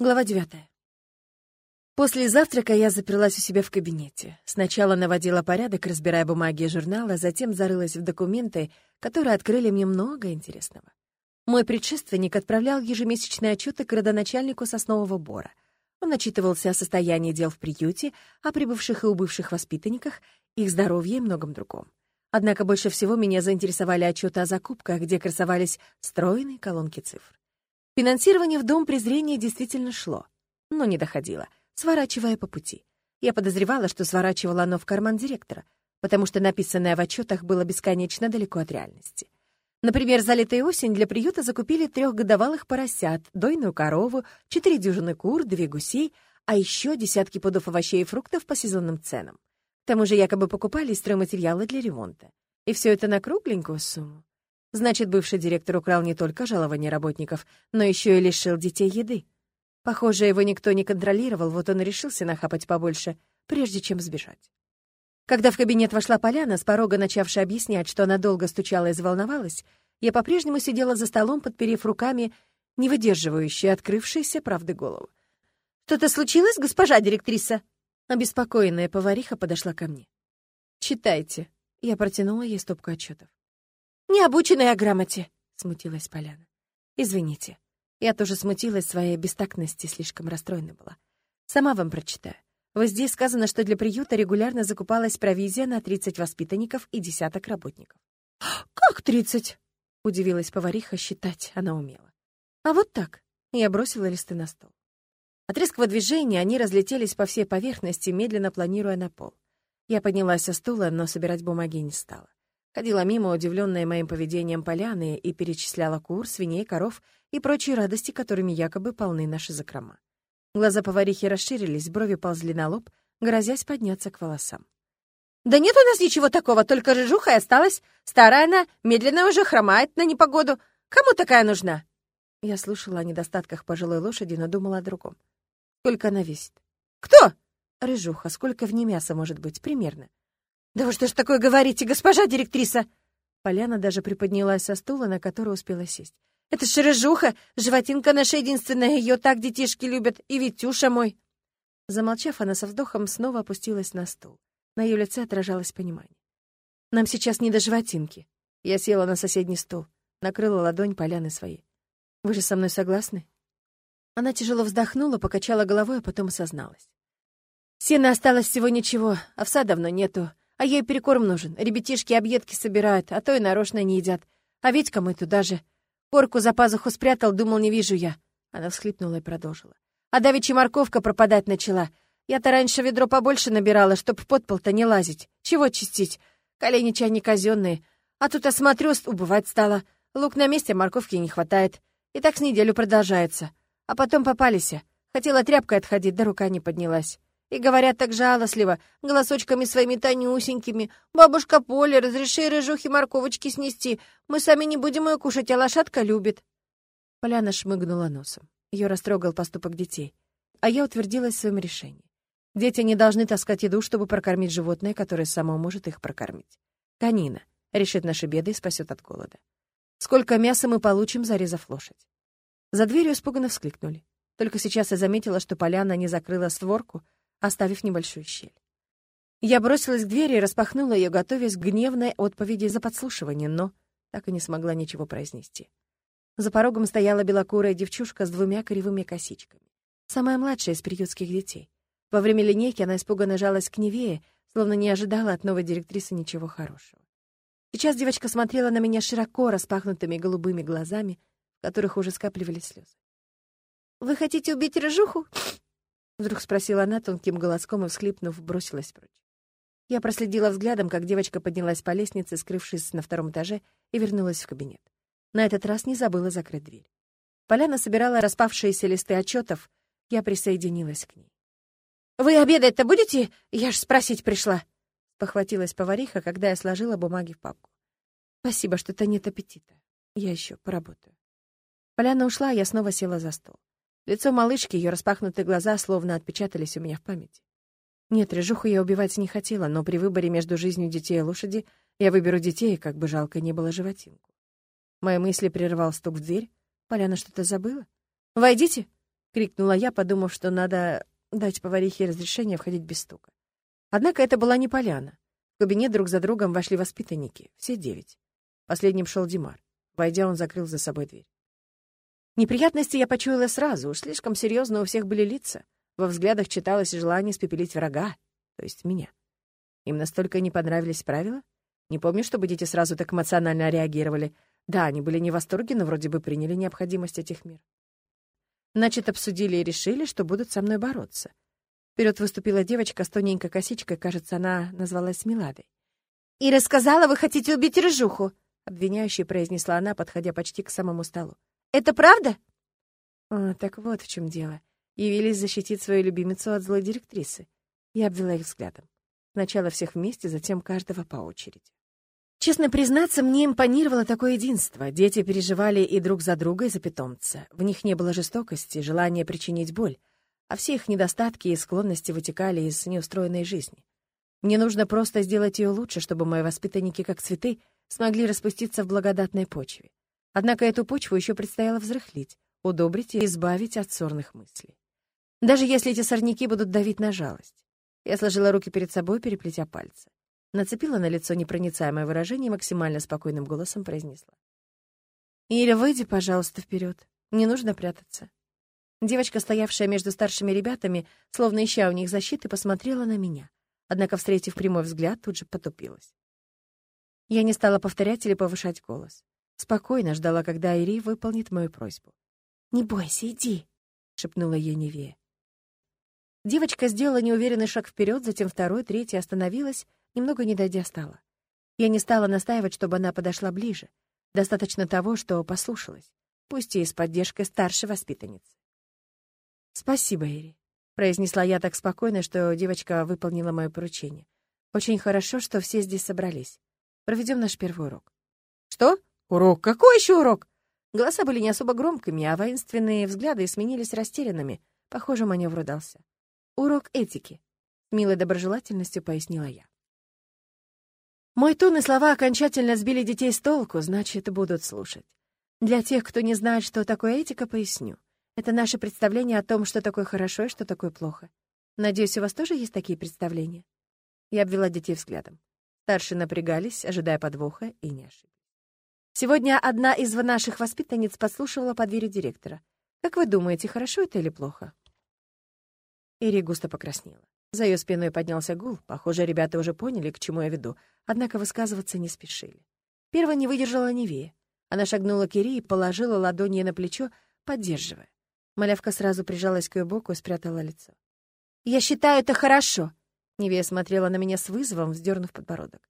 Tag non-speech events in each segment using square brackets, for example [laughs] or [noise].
Глава девятая. После завтрака я заперлась у себя в кабинете. Сначала наводила порядок, разбирая бумаги и журналы, затем зарылась в документы, которые открыли мне много интересного. Мой предшественник отправлял ежемесячные отчеты к родоначальнику соснового бора. Он отчитывался о состоянии дел в приюте, о прибывших и убывших воспитанниках, их здоровье и многом другом. Однако больше всего меня заинтересовали отчеты о закупках, где красовались стройные колонки цифр. Финансирование в Дом презрения действительно шло, но не доходило, сворачивая по пути. Я подозревала, что сворачивало оно в карман директора, потому что написанное в отчетах было бесконечно далеко от реальности. Например, за лето и осень для приюта закупили трехгодовалых поросят, дойную корову, четыре дюжины кур, две гусей, а еще десятки пудов овощей и фруктов по сезонным ценам. К тому же якобы покупали стройматериалы для ремонта. И все это на кругленькую сумму. Значит, бывший директор украл не только жалование работников, но еще и лишил детей еды. Похоже, его никто не контролировал, вот он решился нахапать побольше, прежде чем сбежать. Когда в кабинет вошла Поляна, с порога начавшая объяснять, что она долго стучала и заволновалась, я по-прежнему сидела за столом, подперев руками не выдерживающие открывшиеся правды голову. «Что-то случилось, госпожа директриса?» Обеспокоенная повариха подошла ко мне. «Читайте». Я протянула ей стопку отчетов. «Не обученная грамоте», — смутилась Поляна. «Извините. Я тоже смутилась своей бестактности, слишком расстроена была. Сама вам прочитаю. Вот здесь сказано, что для приюта регулярно закупалась провизия на 30 воспитанников и десяток работников. «Как 30?» — удивилась повариха, считать она умела. «А вот так». Я бросила листы на стол. От резкого движения они разлетелись по всей поверхности, медленно планируя на пол. Я поднялась со стула, но собирать бумаги не стала. Ходила мимо, удивленная моим поведением поляны, и перечисляла кур, свиней, коров и прочие радости, которыми якобы полны наши закрома. Глаза поварихи расширились, брови ползли на лоб, грозясь подняться к волосам. «Да нет у нас ничего такого, только рыжуха и осталась. Старая она, медленно уже хромает на непогоду. Кому такая нужна?» Я слушала о недостатках пожилой лошади, но думала о другом. «Сколько она весит?» «Кто?» «Рыжуха. Сколько в ней мяса может быть? Примерно?» «Да вы что ж такое говорите, госпожа директриса?» Поляна даже приподнялась со стула, на который успела сесть. «Это ж рыжуха, животинка наша единственная, ее так детишки любят, и Витюша мой!» Замолчав, она со вздохом снова опустилась на стул. На ее лице отражалось понимание. «Нам сейчас не до животинки». Я села на соседний стул, накрыла ладонь Поляны своей. «Вы же со мной согласны?» Она тяжело вздохнула, покачала головой, а потом осозналась. «Сена осталось всего ничего, овса давно нету. А ей перекорм нужен. Ребятишки объедки собирают, а то и нарочно не едят. А Витька мой туда же. Корку за пазуху спрятал, думал, не вижу я. Она всхлипнула и продолжила. А давеча морковка пропадать начала. Я-то раньше ведро побольше набирала, чтоб в подпол-то не лазить. Чего чистить? Колени чай не казенные. А тут осмотрю, убывать стало. Лук на месте, морковки не хватает. И так с неделю продолжается. А потом попались. Хотела тряпкой отходить, да рука не поднялась. И говорят так жалостливо, голосочками своими тонюсенькими. «Бабушка Поля, разреши рыжухи морковочки снести. Мы сами не будем ее кушать, а лошадка любит». Поляна шмыгнула носом. Ее растрогал поступок детей. А я утвердилась в своем решении. Дети не должны таскать еду, чтобы прокормить животное, которое само может их прокормить. Канина решит наши беды и спасет от голода. Сколько мяса мы получим, зарезав лошадь? За дверью испуганно вскликнули. Только сейчас я заметила, что Поляна не закрыла створку, оставив небольшую щель. Я бросилась к двери и распахнула ее, готовясь к гневной отповеди за подслушивание, но так и не смогла ничего произнести. За порогом стояла белокурая девчушка с двумя кривыми косичками. Самая младшая из приютских детей. Во время линейки она испуганно жалась к Невее, словно не ожидала от новой директрисы ничего хорошего. Сейчас девочка смотрела на меня широко распахнутыми голубыми глазами, в которых уже скапливались слезы. «Вы хотите убить рыжуху?» Вдруг спросила она тонким голоском и, всхлипнув, бросилась прочь. Я проследила взглядом, как девочка поднялась по лестнице, скрывшись на втором этаже, и вернулась в кабинет. На этот раз не забыла закрыть дверь. Поляна собирала распавшиеся листы отчетов. Я присоединилась к ней. «Вы обедать-то будете? Я ж спросить пришла!» Похватилась повариха, когда я сложила бумаги в папку. «Спасибо, что-то нет аппетита. Я еще поработаю». Поляна ушла, а я снова села за стол. Лицо малышки, ее распахнутые глаза словно отпечатались у меня в памяти. Нет, режуху я убивать не хотела, но при выборе между жизнью детей и лошади я выберу детей, как бы жалко не было животинку. Мои мысли прервал стук в дверь. Поляна что-то забыла? «Войдите!» — крикнула я, подумав, что надо дать поварихе разрешение входить без стука. Однако это была не поляна. В кабинет друг за другом вошли воспитанники, все девять. Последним шел Димар. Войдя, он закрыл за собой дверь. Неприятности я почуяла сразу, уж слишком серьезно у всех были лица. Во взглядах читалось желание спепелить врага, то есть меня. Им настолько не понравились правила? Не помню, чтобы дети сразу так эмоционально реагировали. Да, они были не в восторге, но вроде бы приняли необходимость этих мер. Значит, обсудили и решили, что будут со мной бороться. Вперед выступила девочка с тоненькой косичкой, кажется, она назвалась Миладой. «И рассказала, вы хотите убить рыжуху!» — обвиняюще произнесла она, подходя почти к самому столу. «Это правда?» «А, так вот в чем дело. Явились защитить свою любимицу от злой директрисы. Я обвела их взглядом. Сначала всех вместе, затем каждого по очереди. Честно признаться, мне импонировало такое единство. Дети переживали и друг за друга, и за питомца. В них не было жестокости, желания причинить боль а все их недостатки и склонности вытекали из неустроенной жизни. Мне нужно просто сделать ее лучше, чтобы мои воспитанники, как цветы, смогли распуститься в благодатной почве. Однако эту почву еще предстояло взрыхлить, удобрить и избавить от сорных мыслей. Даже если эти сорняки будут давить на жалость. Я сложила руки перед собой, переплетя пальцы. Нацепила на лицо непроницаемое выражение и максимально спокойным голосом произнесла. «Иля, выйди, пожалуйста, вперед. Не нужно прятаться. Девочка, стоявшая между старшими ребятами, словно ища у них защиты, посмотрела на меня. Однако, встретив прямой взгляд, тут же потупилась. Я не стала повторять или повышать голос. Спокойно ждала, когда Ири выполнит мою просьбу. «Не бойся, иди», — шепнула ей Невея. Девочка сделала неуверенный шаг вперед, затем второй, третий, остановилась, немного не дойдя стала. Я не стала настаивать, чтобы она подошла ближе. Достаточно того, что послушалась, пусть и с поддержкой старшей воспитанницы. «Спасибо, Эри», — произнесла я так спокойно, что девочка выполнила мое поручение. «Очень хорошо, что все здесь собрались. Проведем наш первый урок». «Что? Урок? Какой еще урок?» Голоса были не особо громкими, а воинственные взгляды сменились растерянными. Похоже, маневр удался. «Урок этики», — милой доброжелательностью пояснила я. Мой тон и слова окончательно сбили детей с толку, значит, будут слушать. Для тех, кто не знает, что такое этика, поясню. Это наше представление о том, что такое хорошо и что такое плохо. Надеюсь, у вас тоже есть такие представления?» Я обвела детей взглядом. Старшие напрягались, ожидая подвоха, и не ошиблись. Сегодня одна из наших воспитанниц подслушивала под дверью директора. «Как вы думаете, хорошо это или плохо?» Ири густо покраснела. За ее спиной поднялся гул. Похоже, ребята уже поняли, к чему я веду, однако высказываться не спешили. Первая не выдержала Невея. Она шагнула к Ири и положила ладони на плечо, поддерживая. Малявка сразу прижалась к ее боку и спрятала лицо. «Я считаю это хорошо!» Невея смотрела на меня с вызовом, вздернув подбородок.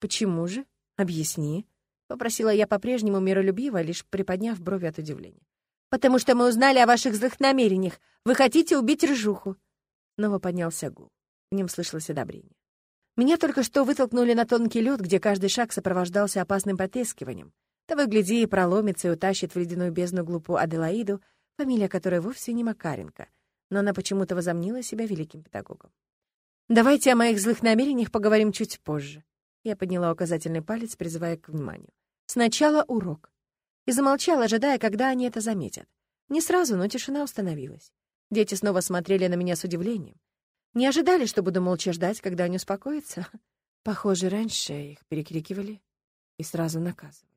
«Почему же? Объясни», — попросила я по-прежнему миролюбиво, лишь приподняв брови от удивления. «Потому что мы узнали о ваших злых намерениях. Вы хотите убить рыжуху!» Снова поднялся гул. В нем слышалось одобрение. Меня только что вытолкнули на тонкий лед, где каждый шаг сопровождался опасным потрескиванием. Того гляди и проломится и утащит в ледяную бездну глупую Аделаиду, фамилия которой вовсе не Макаренко, но она почему-то возомнила себя великим педагогом. «Давайте о моих злых намерениях поговорим чуть позже». Я подняла указательный палец, призывая к вниманию. «Сначала урок». И замолчала, ожидая, когда они это заметят. Не сразу, но тишина установилась. Дети снова смотрели на меня с удивлением. Не ожидали, что буду молча ждать, когда они успокоятся. [laughs] Похоже, раньше их перекрикивали и сразу наказывали.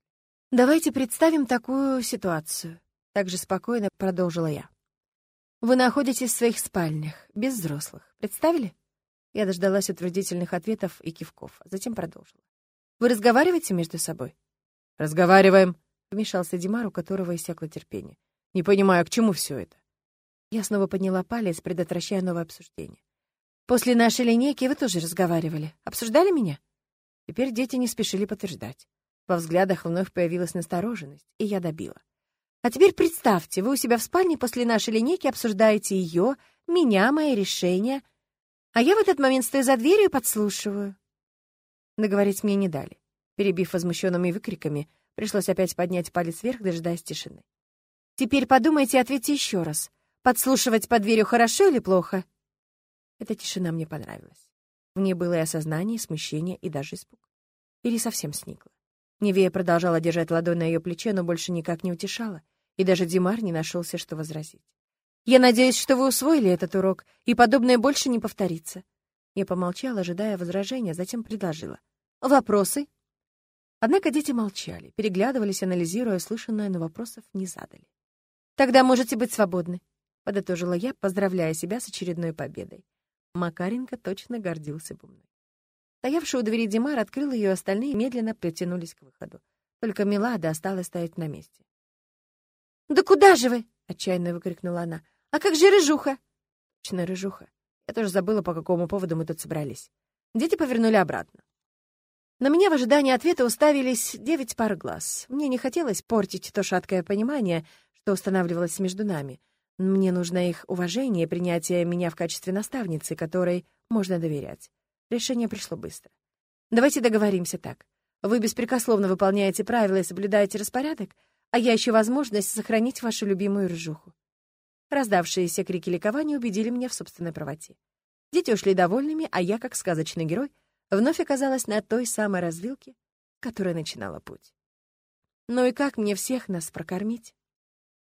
Давайте представим такую ситуацию. Также спокойно продолжила я. Вы находитесь в своих спальнях, без взрослых. Представили? Я дождалась утвердительных ответов и кивков, а затем продолжила. Вы разговариваете между собой? Разговариваем, вмешался Димар, у которого иссякло терпение. Не понимаю, к чему все это? Я снова подняла палец, предотвращая новое обсуждение. После нашей линейки вы тоже разговаривали. Обсуждали меня? Теперь дети не спешили подтверждать. Во взглядах вновь появилась настороженность, и я добила. А теперь представьте, вы у себя в спальне после нашей линейки обсуждаете ее, меня, мои решения, а я в этот момент стою за дверью и подслушиваю. Договорить мне не дали. Перебив возмущенными выкриками, пришлось опять поднять палец вверх, дожидаясь тишины. Теперь подумайте и ответьте еще раз. Подслушивать под дверью хорошо или плохо? Эта тишина мне понравилась. В ней было и осознание, и смущение, и даже испуг. Или совсем сникла. Невея продолжала держать ладонь на ее плече, но больше никак не утешала, и даже Димар не нашелся, что возразить. Я надеюсь, что вы усвоили этот урок, и подобное больше не повторится. Я помолчала, ожидая возражения, затем предложила. Вопросы? Однако дети молчали, переглядывались, анализируя услышанное, но вопросов не задали. «Тогда можете быть свободны», — подытожила я, поздравляя себя с очередной победой. Макаренко точно гордился бы мной. Стоявший у двери Димар открыл ее, остальные медленно притянулись к выходу. Только Милада осталась стоять на месте. «Да куда же вы?» — отчаянно выкрикнула она. «А как же рыжуха?» «Точно рыжуха. Я тоже забыла, по какому поводу мы тут собрались. Дети повернули обратно. На меня в ожидании ответа уставились девять пар глаз. Мне не хотелось портить то шаткое понимание, что устанавливалось между нами. Мне нужно их уважение и принятие меня в качестве наставницы, которой можно доверять. Решение пришло быстро. Давайте договоримся так. Вы беспрекословно выполняете правила и соблюдаете распорядок, а я ищу возможность сохранить вашу любимую рыжуху. Раздавшиеся крики ликования убедили меня в собственной правоте. Дети ушли довольными, а я, как сказочный герой, вновь оказалась на той самой развилке, которая начинала путь. Ну и как мне всех нас прокормить?